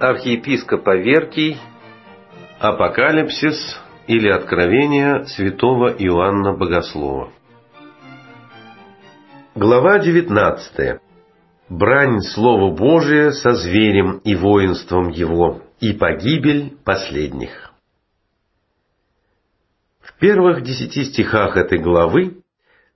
Архиепископ Аверкий Апокалипсис или Откровение святого Иоанна Богослова Глава 19 Брань Слова Божия со зверем и воинством его, и погибель последних. В первых десяти стихах этой главы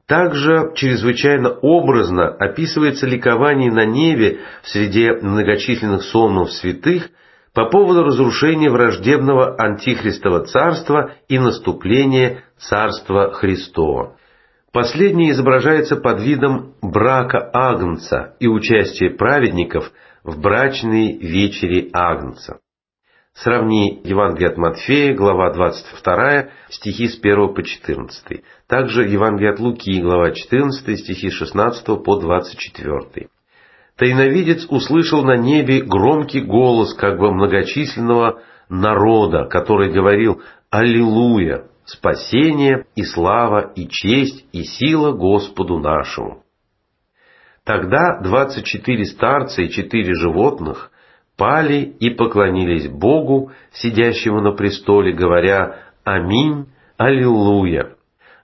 также чрезвычайно образно описывается ликование на небе в среде многочисленных сонмов святых по поводу разрушения враждебного антихристова царства и наступления царства Христова. Последнее изображается под видом брака Агнца и участия праведников в брачной вечере Агнца. Сравни Евангелие от Матфея, глава 22, стихи с 1 по 14. Также Евангелие от Луки, глава 14, стихи с 16 по 24. Тайновидец услышал на небе громкий голос как бы многочисленного народа, который говорил «Аллилуйя! Спасение и слава и честь и сила Господу нашему!» Тогда двадцать четыре старца и четыре животных – пали и поклонились Богу, сидящему на престоле, говоря «Аминь, Аллилуйя».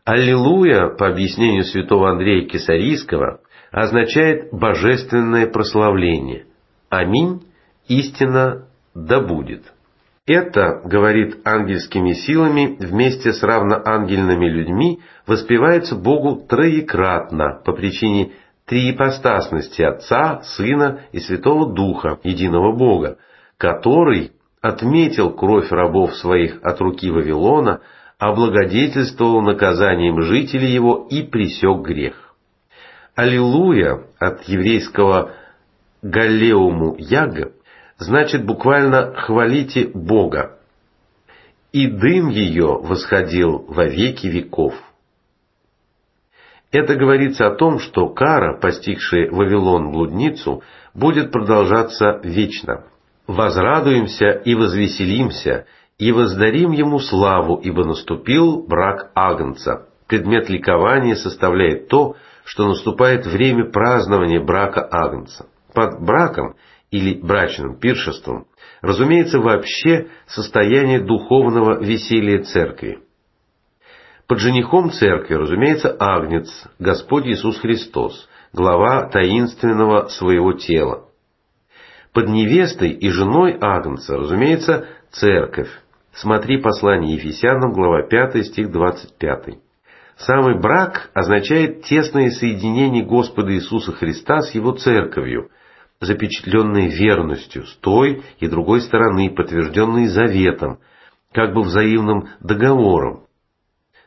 Аллилуйя, по объяснению святого Андрея Кесарийского, означает божественное прославление. Аминь, истина да будет. Это, говорит ангельскими силами, вместе с равноангельными людьми, воспевается Богу троекратно по причине триипостасности Отца, Сына и Святого Духа, единого Бога, который отметил кровь рабов своих от руки Вавилона, облагодетельствовал наказанием жителей его и пресек грех. Аллилуйя от еврейского «галеуму яга» значит буквально «хвалите Бога». И дым ее восходил во веки веков. Это говорится о том, что кара, постигшая Вавилон блудницу, будет продолжаться вечно. Возрадуемся и возвеселимся, и воздарим ему славу, ибо наступил брак Агнца. Предмет ликования составляет то, что наступает время празднования брака Агнца. Под браком или брачным пиршеством, разумеется, вообще состояние духовного веселья церкви. Под женихом церкви, разумеется, Агнец, Господь Иисус Христос, глава таинственного своего тела. Под невестой и женой Агнца, разумеется, церковь. Смотри послание Ефесянам, глава 5, стих 25. Самый брак означает тесное соединение Господа Иисуса Христа с Его церковью, запечатленное верностью с той и другой стороны, подтвержденной заветом, как бы взаимным договором,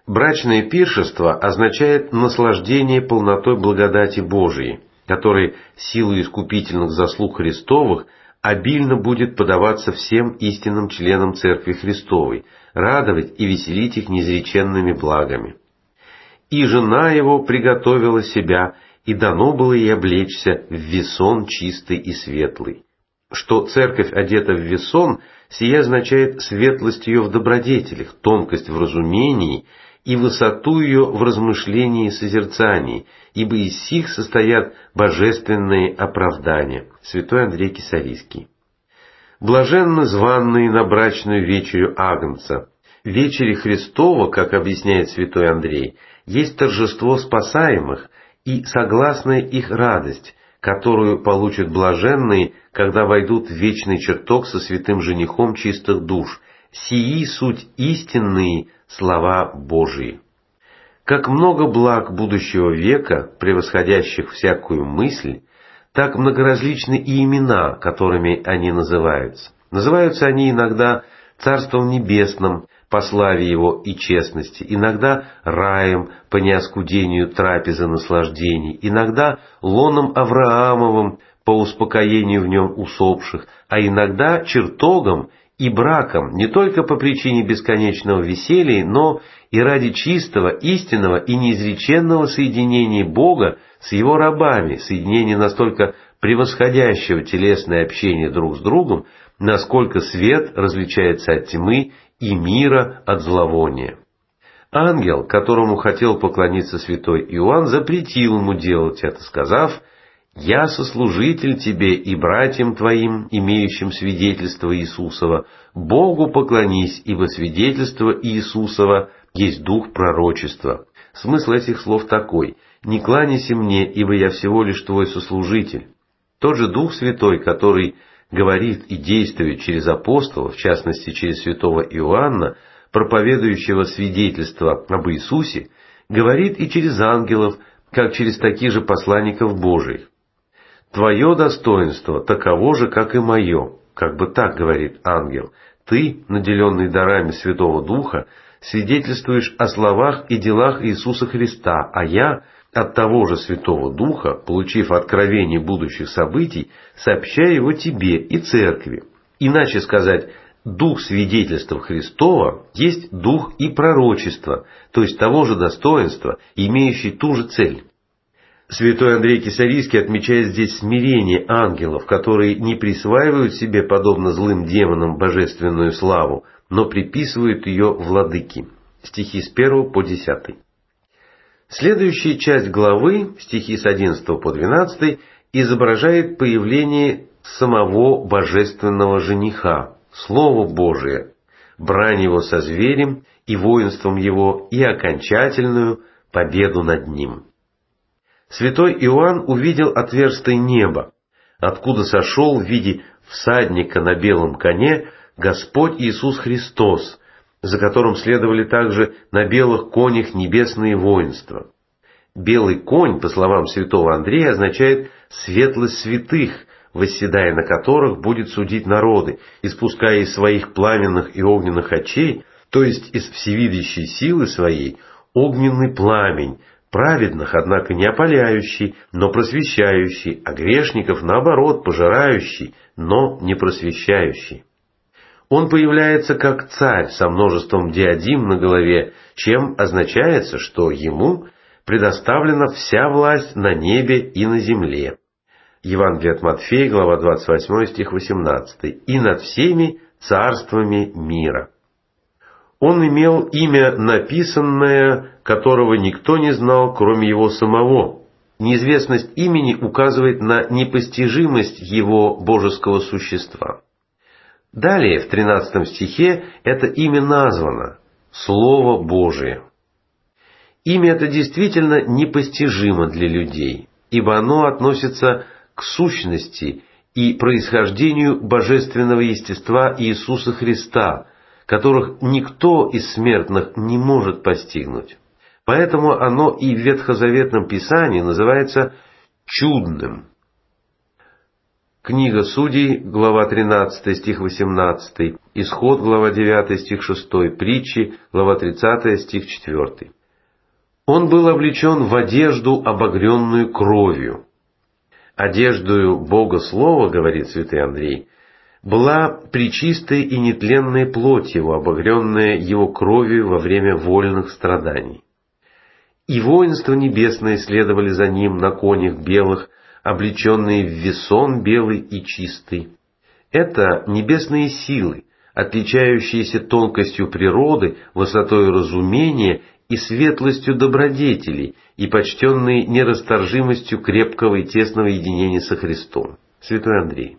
Брачное пиршество означает наслаждение полнотой благодати Божией, которой силой искупительных заслуг Христовых обильно будет подаваться всем истинным членам Церкви Христовой, радовать и веселить их неизреченными благами. И жена его приготовила себя, и дано было ей облечься в весон чистый и светлый. Что церковь одета в весон, сия означает светлость ее в добродетелях, тонкость в разумении – и высоту ее в размышлении и созерцании, ибо из сих состоят божественные оправдания. Святой Андрей Кисарийский. Блаженны званные на брачную вечерю Агнца. Вечери Христова, как объясняет святой Андрей, есть торжество спасаемых и согласная их радость, которую получат блаженные, когда войдут в вечный чертог со святым женихом чистых душ. Сии суть истинные слова Божии. Как много благ будущего века, превосходящих всякую мысль, так многоразличны и имена, которыми они называются. Называются они иногда Царством Небесным по славе Его и честности, иногда раем по неоскудению трапезы наслаждений, иногда лоном Авраамовым по успокоению в нем усопших, а иногда чертогом и браком не только по причине бесконечного веселья, но и ради чистого, истинного и неизреченного соединения Бога с Его рабами, соединения настолько превосходящего телесное общение друг с другом, насколько свет различается от тьмы и мира от зловония. Ангел, которому хотел поклониться святой Иоанн, запретил ему делать это, сказав, «Я сослужитель тебе и братьям твоим, имеющим свидетельство Иисусова, Богу поклонись, ибо свидетельство Иисусова есть дух пророчества». Смысл этих слов такой «Не кланяйся мне, ибо я всего лишь твой сослужитель». Тот же Дух Святой, который говорит и действует через апостолов, в частности через святого Иоанна, проповедующего свидетельство об Иисусе, говорит и через ангелов, как через таких же посланников Божиих. «Твое достоинство таково же, как и мое», как бы так говорит ангел. «Ты, наделенный дарами Святого Духа, свидетельствуешь о словах и делах Иисуса Христа, а я от того же Святого Духа, получив откровение будущих событий, сообщаю его тебе и церкви. Иначе сказать, дух свидетельства Христова есть дух и пророчества, то есть того же достоинства, имеющий ту же цель. Святой Андрей Кисарийский отмечает здесь смирение ангелов, которые не присваивают себе, подобно злым демонам, божественную славу, но приписывают ее владыке. Стихи с 1 по 10. Следующая часть главы, стихи с 11 по 12, изображает появление самого божественного жениха, Слово Божие, брань его со зверем и воинством его и окончательную победу над ним. Святой Иоанн увидел отверстое небо, откуда сошел в виде всадника на белом коне Господь Иисус Христос, за которым следовали также на белых конях небесные воинства. Белый конь, по словам святого Андрея, означает «светлость святых», восседая на которых будет судить народы, испуская из своих пламенных и огненных очей, то есть из всевидящей силы своей, огненный пламень, праведных, однако не опаляющий, но просвещающий, а грешников, наоборот, пожирающий, но не просвещающий. Он появляется как царь со множеством диадим на голове, чем означается, что ему предоставлена вся власть на небе и на земле. Евангелие от Матфея, глава 28, стих 18. «И над всеми царствами мира». Он имел имя написанное, которого никто не знал, кроме его самого. Неизвестность имени указывает на непостижимость его божеского существа. Далее, в 13 стихе, это имя названо – Слово Божие. Имя это действительно непостижимо для людей, ибо оно относится к сущности и происхождению божественного естества Иисуса Христа, которых никто из смертных не может постигнуть. Поэтому оно и в Ветхозаветном Писании называется чудным. Книга Судей, глава 13, стих 18, Исход, глава 9, стих 6, Притчи, глава 30, стих 4. Он был облечен в одежду, обогренную кровью. Одеждою Бога Слова, говорит святый Андрей, была причистая и нетленная плоть его, обогренная его кровью во время вольных страданий. И воинство небесное следовали за ним на конях белых, облеченные в весон белый и чистый. Это небесные силы, отличающиеся тонкостью природы, высотой разумения и светлостью добродетелей, и почтенные нерасторжимостью крепкого и тесного единения со Христом. Святой Андрей.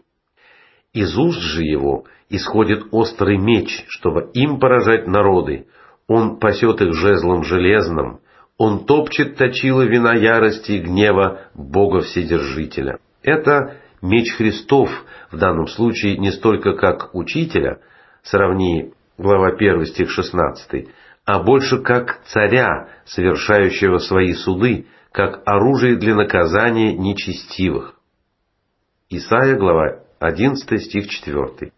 Из уст же его исходит острый меч, чтобы им поражать народы. Он пасет их жезлом железным, он топчет точила вина ярости и гнева Бога Вседержителя. Это меч Христов, в данном случае не столько как учителя, сравни глава 1 стих 16, а больше как царя, совершающего свои суды, как оружие для наказания нечестивых. Исайя, глава 11 стих 4.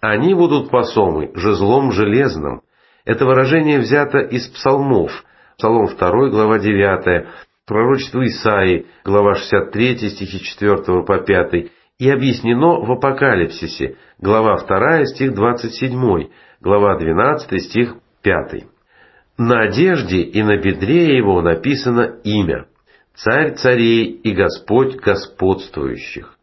Они будут посомы жезлом железным. Это выражение взято из псалмов, Псалом 2, глава 9, пророчество Исаии, глава 63, стихи 4 по 5, и объяснено в Апокалипсисе, глава 2, стих 27, глава 12, стих 5. На одежде и на бедре его написано имя «Царь царей и Господь господствующих».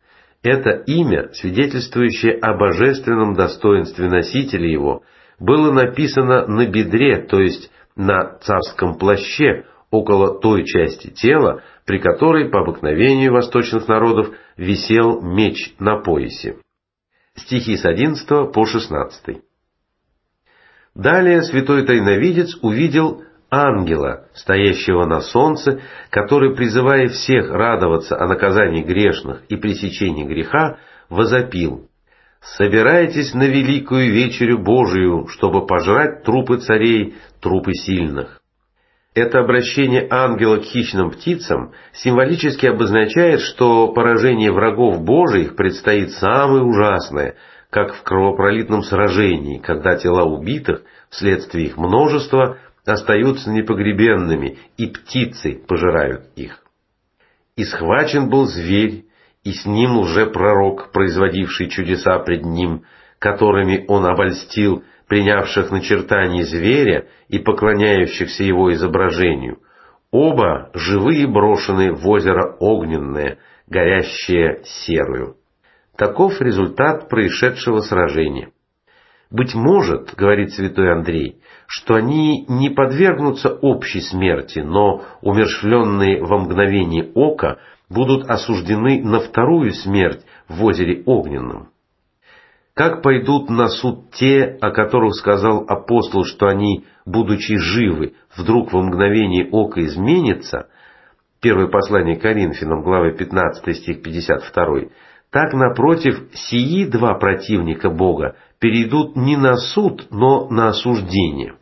Это имя, свидетельствующее о божественном достоинстве носителя его, было написано на бедре, то есть на царском плаще около той части тела, при которой по обыкновению восточных народов висел меч на поясе. Стихи с 11 по 16. Далее святой тайновидец увидел ангела, стоящего на солнце, который, призывая всех радоваться о наказании грешных и пресечении греха, возопил «Собирайтесь на великую вечерю Божию, чтобы пожрать трупы царей, трупы сильных». Это обращение ангела к хищным птицам символически обозначает, что поражение врагов Божиих предстоит самое ужасное, как в кровопролитном сражении, когда тела убитых, вследствие их множества, остаются непогребенными, и птицы пожирают их. И схвачен был зверь, и с ним уже пророк, производивший чудеса пред ним, которыми он обольстил принявших начертание зверя и поклоняющихся его изображению. Оба живые брошены в озеро огненное, горящее серую. Таков результат происшедшего сражения. Быть может, говорит святой Андрей, что они не подвергнутся общей смерти, но, умершленные во мгновение ока, будут осуждены на вторую смерть в озере Огненном. Как пойдут на суд те, о которых сказал апостол, что они, будучи живы, вдруг во мгновение ока изменятся, первое послание Коринфянам, глава 15, стих 52, так, напротив, сии два противника Бога перейдут не на суд, но на осуждение.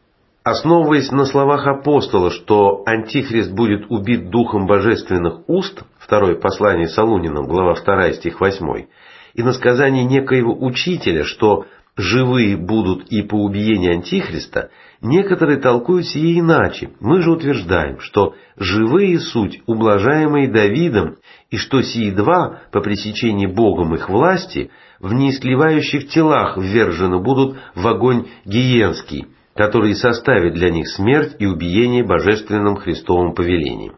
Основываясь на словах апостола, что Антихрист будет убит духом божественных уст, второе послание Солунинам, глава 2, стих 8, и на сказание некоего учителя, что живые будут и по убиении Антихриста, некоторые толкуют сие иначе. Мы же утверждаем, что живые суть, ублажаемые Давидом, и что сии два, по пресечении Богом их власти, в неистлевающих телах ввержены будут в огонь гиенский, который составит для них смерть и убиение божественным Христовым повелением.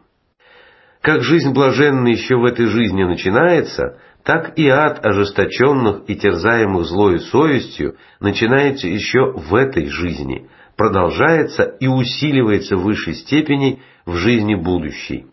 Как жизнь блаженна еще в этой жизни начинается, так и ад ожесточенных и терзаемых злою совестью начинается еще в этой жизни, продолжается и усиливается в высшей степени в жизни будущей.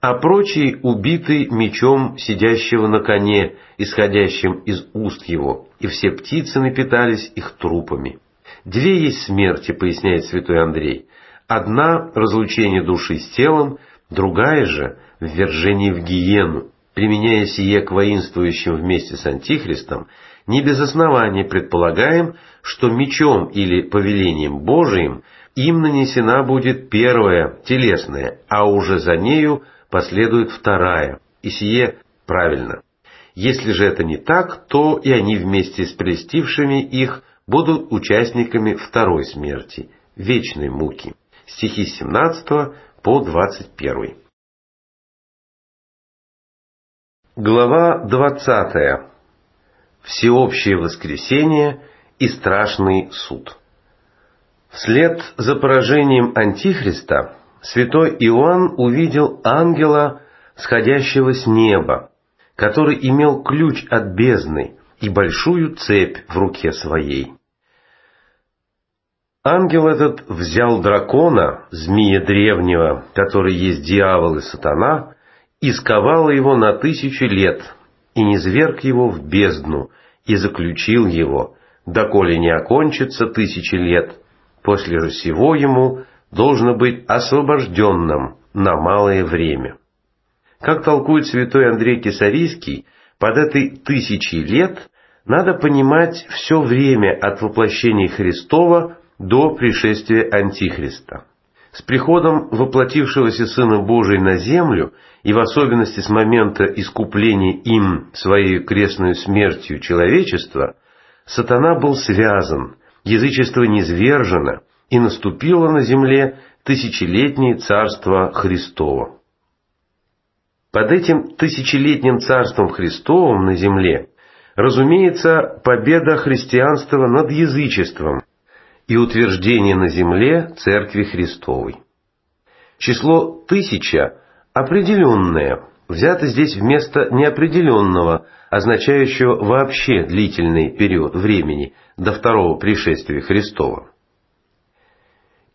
А прочий убитый мечом сидящего на коне, исходящим из уст его, и все птицы напитались их трупами. Две есть смерти, поясняет святой Андрей. Одна – разлучение души с телом, другая же – ввержение в гиену, применяя сие к воинствующим вместе с Антихристом, не без основания предполагаем, что мечом или повелением Божиим им нанесена будет первая, телесная, а уже за нею последует вторая, и сие правильно. Если же это не так, то и они вместе с прелестившими их будут участниками второй смерти, вечной муки. Стихи с 17 по 21. Глава 20. Всеобщее воскресение и страшный суд. Вслед за поражением Антихриста святой Иоанн увидел ангела, сходящего с неба, который имел ключ от бездны и большую цепь в руке своей. Ангел этот взял дракона, змея древнего, который есть дьявол и сатана, и сковал его на тысячи лет, и низверг его в бездну, и заключил его, доколе не окончится тысячи лет, после же всего ему должно быть освобожденным на малое время. Как толкует святой Андрей Кесарийский, под этой тысячи лет надо понимать все время от воплощения Христова до пришествия Антихриста. С приходом воплотившегося Сына Божия на землю, и в особенности с момента искупления им своей крестной смертью человечества, сатана был связан, язычество низвержено, и наступило на земле тысячелетнее царство Христово. Под этим тысячелетним царством Христовым на земле, разумеется, победа христианства над язычеством, и утверждение на земле Церкви Христовой. Число тысяча определенное, взято здесь вместо неопределенного, означающего вообще длительный период времени до второго пришествия Христова.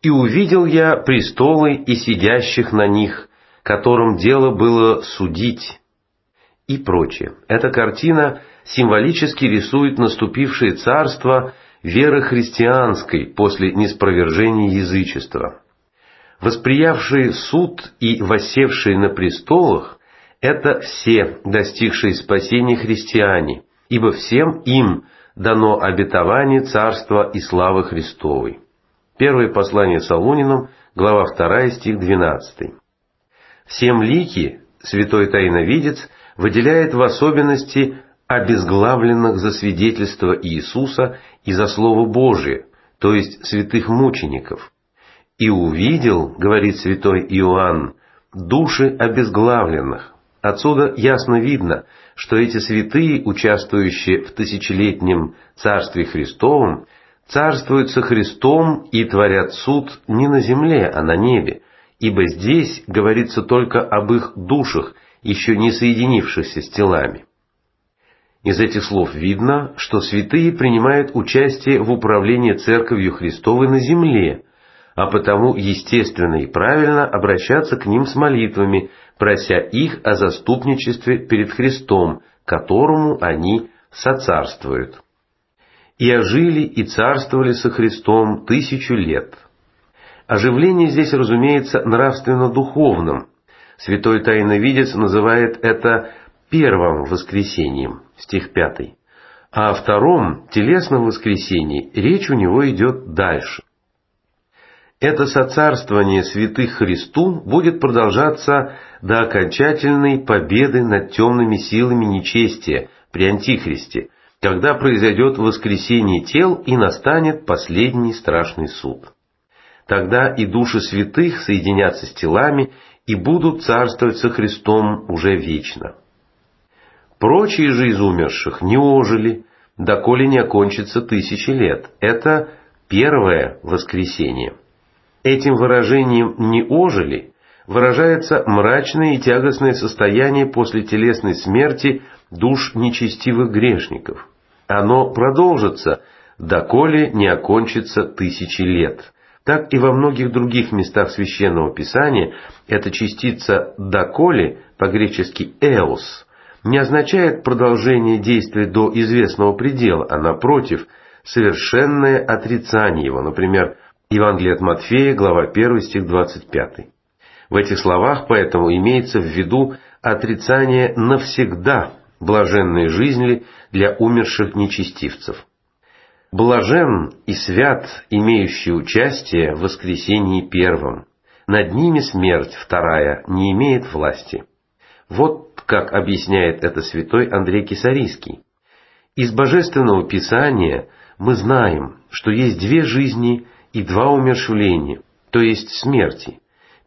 «И увидел я престолы и сидящих на них, которым дело было судить» и прочее. Эта картина символически рисует наступившее царство веры христианской после неспровержения язычества. Восприявшие суд и воссевшие на престолах – это все достигшие спасения христиане, ибо всем им дано обетование царства и славы Христовой. Первое послание Солунинам, глава 2, стих 12. Всем лики, святой тайновидец, выделяет в особенности обезглавленных за свидетельство Иисуса и за Слово Божие, то есть святых мучеников. «И увидел, — говорит святой Иоанн, — души обезглавленных». Отсюда ясно видно, что эти святые, участвующие в тысячелетнем Царстве Христовом, царствуют со Христом и творят суд не на земле, а на небе, ибо здесь говорится только об их душах, еще не соединившихся с телами. Из этих слов видно, что святые принимают участие в управлении Церковью Христовой на земле, а потому естественно и правильно обращаться к ним с молитвами, прося их о заступничестве перед Христом, которому они соцарствуют. «И ожили и царствовали со Христом тысячу лет». Оживление здесь, разумеется, нравственно-духовным. Святой Тайновидец называет это первым воскресением, стих 5. А о втором, телесном воскресении, речь у него идет дальше. Это соцарствование святых Христу будет продолжаться до окончательной победы над темными силами нечестия при Антихристе, когда произойдет воскресение тел и настанет последний страшный суд. Тогда и души святых соединятся с телами и будут царствовать со Христом уже вечно. Прочие же из умерших не ожили, доколе не окончится тысячи лет. Это первое воскресение. Этим выражением «не ожили» выражается мрачное и тягостное состояние после телесной смерти душ нечестивых грешников. Оно продолжится, доколе не окончится тысячи лет. Так и во многих других местах Священного Писания эта частица «доколе», по-гречески «эос», не означает продолжение действия до известного предела, а напротив, совершенное отрицание его, например, Евангелие от Матфея, глава 1, стих 25. В этих словах поэтому имеется в виду отрицание навсегда блаженной жизни для умерших нечестивцев. Блажен и свят, имеющий участие в воскресении первом. Над ними смерть вторая не имеет власти. Вот как объясняет это святой Андрей Кисарийский. Из Божественного Писания мы знаем, что есть две жизни и два умершвления, то есть смерти.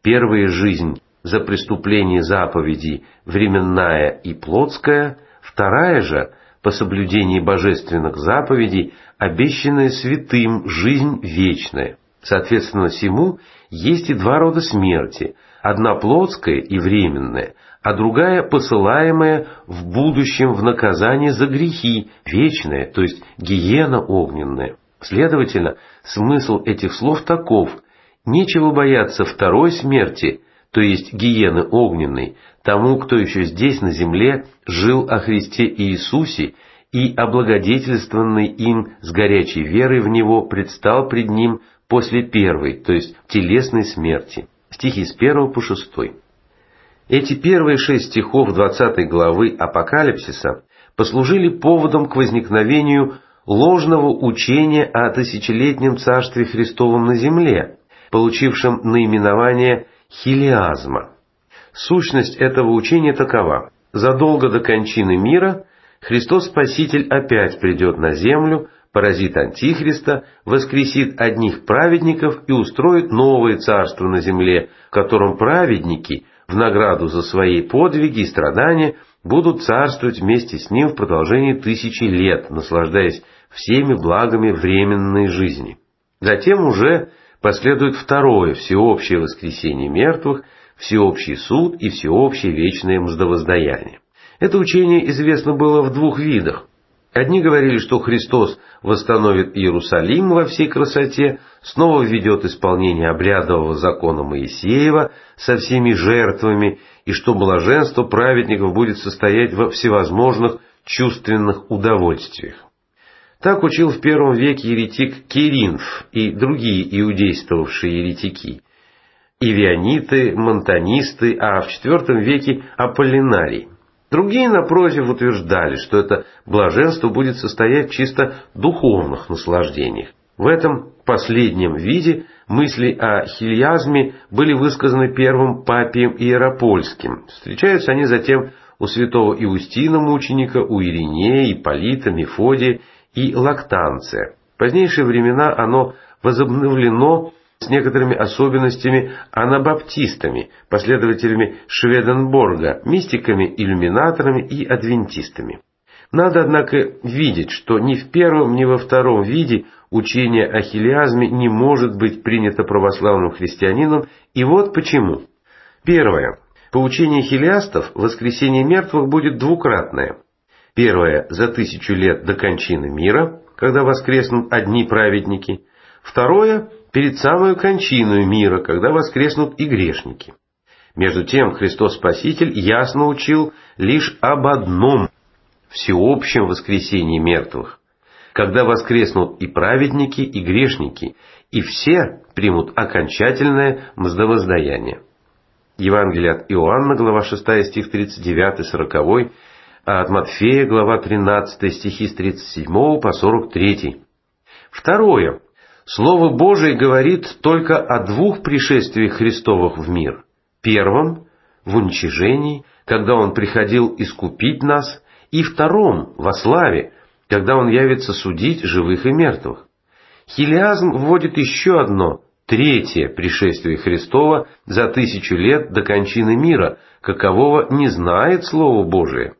Первая жизнь за преступление заповедей временная и плотская, вторая же по соблюдении божественных заповедей, обещанная святым жизнь вечная. Соответственно, всему есть и два рода смерти, одна плотская и временная, а другая посылаемая в будущем в наказание за грехи, вечная, то есть гиена огненная. Следовательно, смысл этих слов таков. Нечего бояться второй смерти, то есть гиены огненной, тому, кто еще здесь на земле жил о Христе Иисусе и, облагодетельствованный им с горячей верой в Него, предстал пред Ним после первой, то есть телесной смерти. Стихи с 1 по 6. Эти первые шесть стихов 20 главы Апокалипсиса послужили поводом к возникновению ложного учения о тысячелетнем Царстве Христовом на земле, получившем наименование хилиазма. Сущность этого учения такова. Задолго до кончины мира Христос Спаситель опять придет на землю, поразит Антихриста, воскресит одних праведников и устроит новое царство на земле, в котором праведники – в награду за свои подвиги и страдания будут царствовать вместе с ним в продолжении тысячи лет, наслаждаясь всеми благами временной жизни. Затем уже последует второе всеобщее воскресение мертвых, всеобщий суд и всеобщее вечное мздовоздаяние. Это учение известно было в двух видах. Одни говорили, что Христос восстановит Иерусалим во всей красоте, снова введет исполнение обрядового закона Моисеева со всеми жертвами, и что блаженство праведников будет состоять во всевозможных чувственных удовольствиях. Так учил в первом веке еретик Киринф и другие иудействовавшие еретики, ивиониты, монтанисты, а в IV веке Аполлинарий. Другие, напротив, утверждали, что это блаженство будет состоять чисто духовных наслаждениях. В этом последнем виде мысли о хильязме были высказаны первым папием Иеропольским. Встречаются они затем у святого Иустина мученика, у Иринея, Ипполита, Мефодия и Лактанция. В позднейшие времена оно возобновлено с некоторыми особенностями анабаптистами, последователями Шведенборга, мистиками-иллюминаторами и адвентистами. Надо, однако, видеть, что ни в первом, ни во втором виде учение о хилиазме не может быть принято православным христианином, и вот почему. Первое. По учению хилиастов воскресение мертвых будет двукратное. Первое – за тысячу лет до кончины мира, когда воскреснут одни праведники. Второе перед самой кончиной мира, когда воскреснут и грешники. Между тем Христос Спаситель ясно учил лишь об одном – всеобщем воскресении мертвых, когда воскреснут и праведники, и грешники, и все примут окончательное мздовоздаяние. Евангелие от Иоанна, глава 6, стих 39-40, а от Матфея, глава 13, стихи с 37 по 43. Второе. Слово Божие говорит только о двух пришествиях Христовых в мир. Первом – в уничижении, когда Он приходил искупить нас, и втором – во славе, когда Он явится судить живых и мертвых. Хилиазм вводит еще одно, третье пришествие Христова за тысячу лет до кончины мира, какового не знает Слово Божие.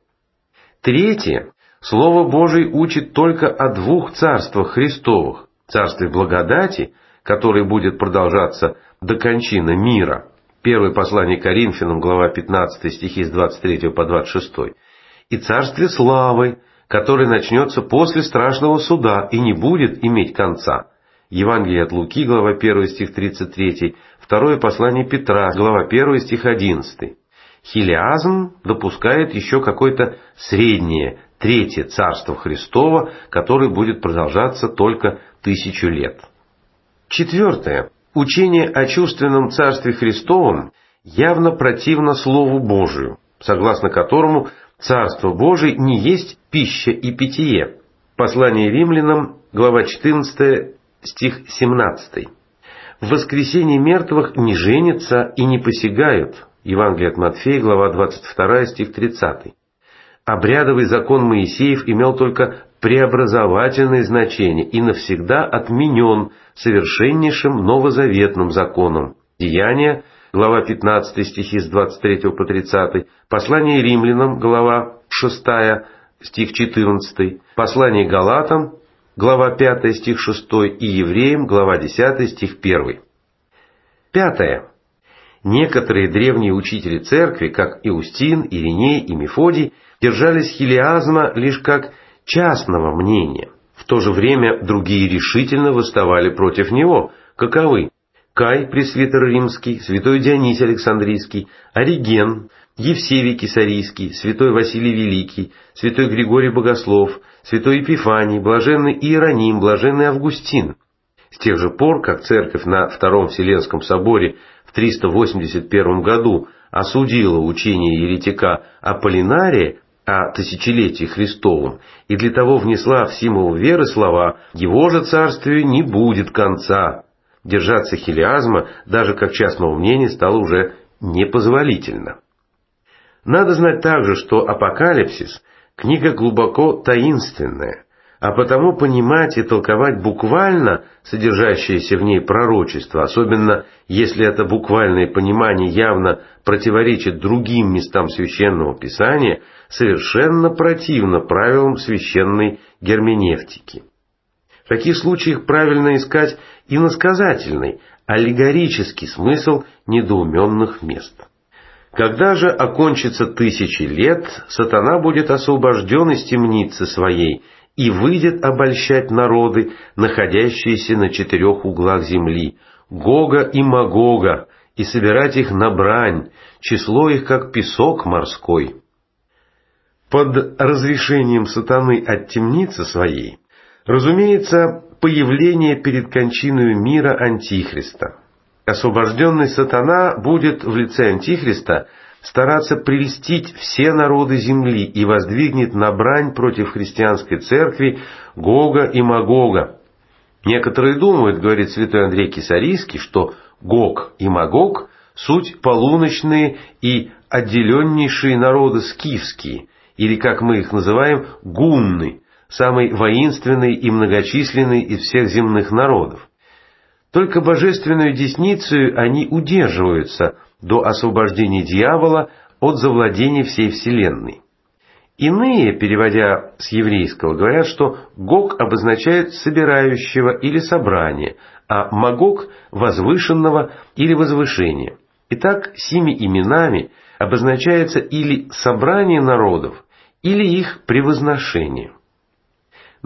Третье, Слово Божие учит только о двух царствах Христовых, царстве благодати, который будет продолжаться до кончины мира. Первое послание Коринфянам, глава 15, стихи с 23 по 26. И царстве славы, который начнется после страшного суда и не будет иметь конца. Евангелие от Луки, глава 1, стих 33, второе послание Петра, глава 1, стих 11. Хилиазм допускает еще какое-то среднее, третье царство Христова, которое будет продолжаться только тысячу лет. Четвертое. Учение о чувственном Царстве Христовом явно противно Слову Божию, согласно которому Царство Божие не есть пища и питье. Послание римлянам, глава 14, стих 17. В воскресенье мертвых не женятся и не посягают. Евангелие от Матфея, глава 22, стих 30. Обрядовый закон Моисеев имел только преобразовательное значение и навсегда отменен совершеннейшим новозаветным законом. Деяния, глава 15 стихи с 23 по 30, послание римлянам, глава 6 стих 14, послание галатам, глава 5 стих 6 и евреям, глава 10 стих 1. Пятое. Некоторые древние учители церкви, как Иустин, Ириней и Мефодий, держались хилиазма лишь как частного мнения. В то же время другие решительно выставали против него. Каковы? Кай, пресвитер римский, святой Дионисий Александрийский, Ориген, Евсевий Кисарийский, святой Василий Великий, святой Григорий Богослов, святой Епифаний, блаженный Иероним, блаженный Августин. С тех же пор, как церковь на Втором Вселенском соборе в 381 году осудила учение еретика Аполлинария, о тысячелетии Христовом, и для того внесла в символ веры слова «Его же царствию не будет конца». Держаться хилиазма, даже как частного мнения, стало уже непозволительно. Надо знать также, что Апокалипсис – книга глубоко таинственная, а потому понимать и толковать буквально содержащееся в ней пророчество, особенно если это буквальное понимание явно противоречит другим местам Священного Писания, совершенно противно правилам священной герменевтики. В таких случаях правильно искать иносказательный, аллегорический смысл недоуменных мест. Когда же окончится тысячи лет, сатана будет освобожден из темницы своей и выйдет обольщать народы, находящиеся на четырех углах земли, Гога и Магога, и собирать их на брань, число их как песок морской. Под разрешением сатаны от темницы своей, разумеется, появление перед кончиной мира Антихриста. Освобожденный сатана будет в лице Антихриста стараться прельстить все народы земли и воздвигнет на брань против христианской церкви Гога и Магога. Некоторые думают, говорит святой Андрей Кисарийский, что Гог и Магог – суть полуночные и отделеннейшие народы скифские, или, как мы их называем, гунны, самый воинственный и многочисленный из всех земных народов. Только божественную десницей они удерживаются до освобождения дьявола от завладения всей вселенной. Иные, переводя с еврейского, говорят, что Гог обозначает собирающего или собрание, а Магог – возвышенного или возвышения. Итак, сими именами обозначается или собрание народов, или их превозношение.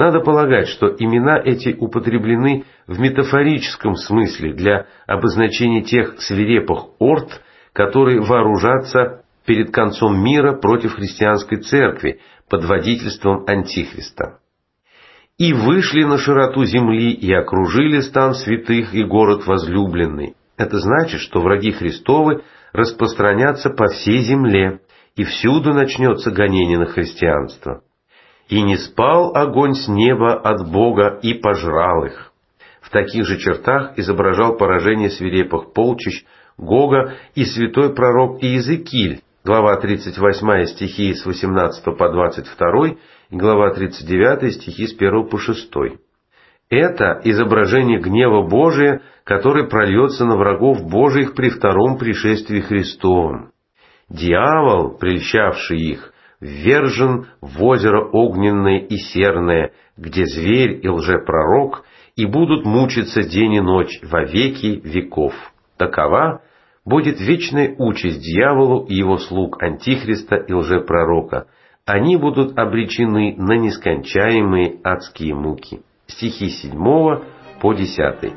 Надо полагать, что имена эти употреблены в метафорическом смысле для обозначения тех свирепых орд, которые вооружатся перед концом мира против христианской церкви под водительством Антихриста. «И вышли на широту земли, и окружили стан святых и город возлюбленный». Это значит, что враги Христовы распространятся по всей земле, и всюду начнется гонение на христианство и не спал огонь с неба от Бога и пожрал их. В таких же чертах изображал поражение свирепых полчищ Гога и святой пророк Иезекииль, глава 38 стихи с 18 по 22 и глава 39 стихи с 1 по 6. Это изображение гнева Божия, который прольется на врагов Божиих при втором пришествии Христовом. Дьявол, прельщавший их, ввержен в озеро огненное и серное, где зверь и лжепророк, и будут мучиться день и ночь во веки веков. Такова будет вечная участь дьяволу и его слуг Антихриста и лжепророка. Они будут обречены на нескончаемые адские муки. Стихи 7 по 10.